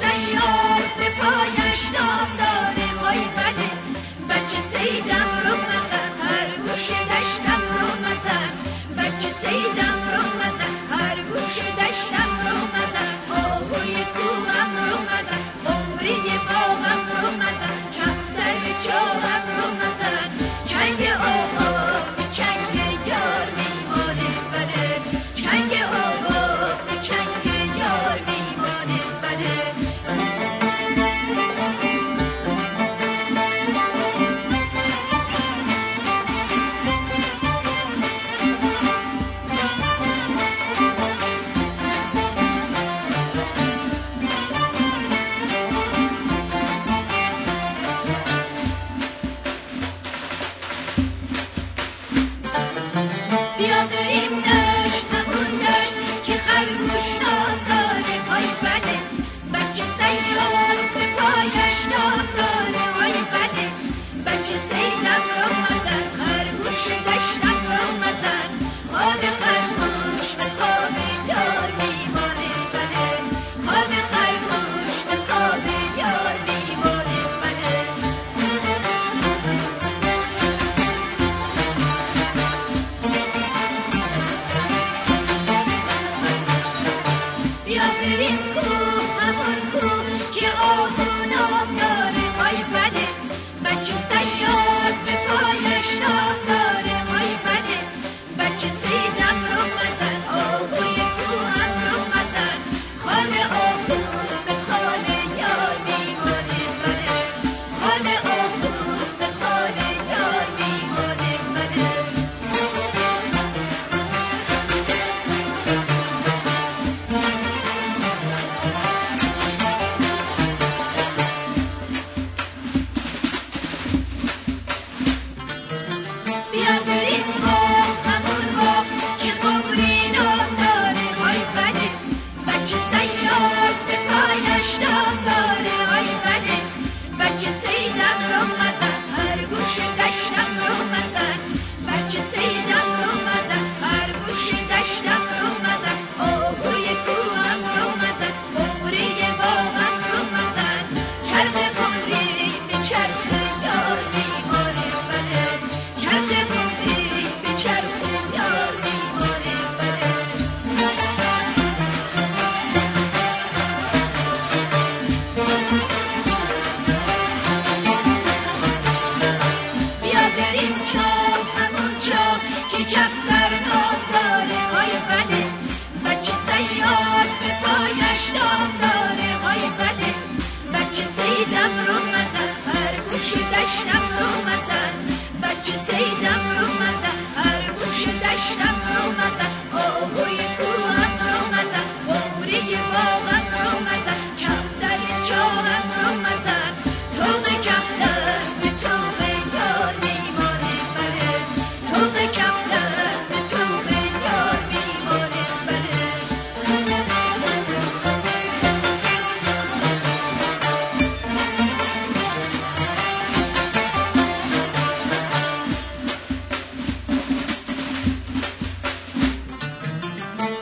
سیار به پایش بله. بچه سیدم رو مزن هر گوش دشتم رو مزن. بچه رو هر دشتم رو کوه این چاه همون چاه که جفتر ناداره های بله. بچه سیاد به پایش دامداره های بله. بچه سیدم رو مزن هر گوشی دشتم رو مزن. بچه سیدم رو مزن.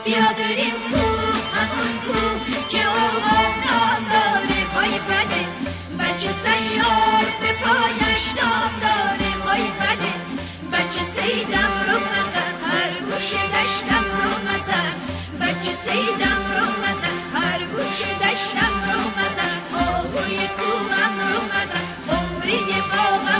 بیا بریم کو همون کو که آقام نام داره های بده بچه سیار به پایش نام داره های بده بچه سیدم رو مزن. هر گوش دشتم رو مزن. بچه سیدم رو مزن. هر گوش دشتم رو مزن. آهوی کوهم رو مزن. عمری باغم